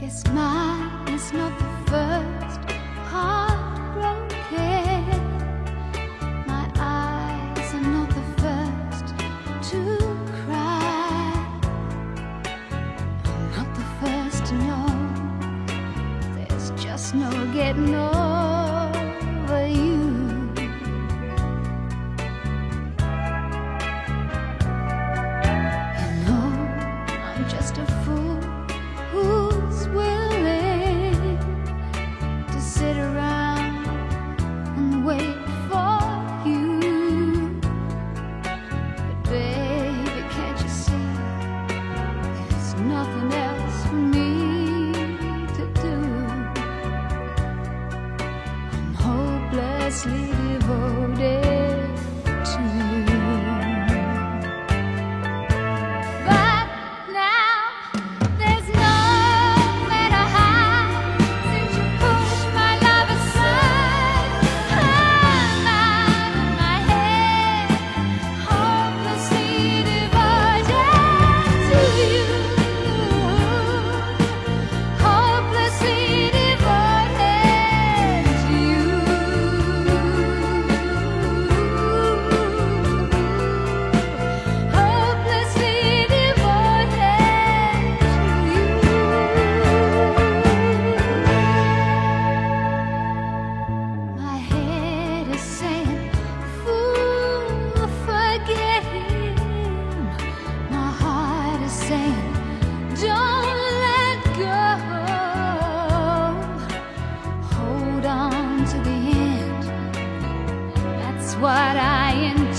Guess mine is not the first heartbroken. My eyes are not the first to cry. I'm not the first to know. There's just no getting over you. You know, I'm just a fool. Hopelessly what I intend.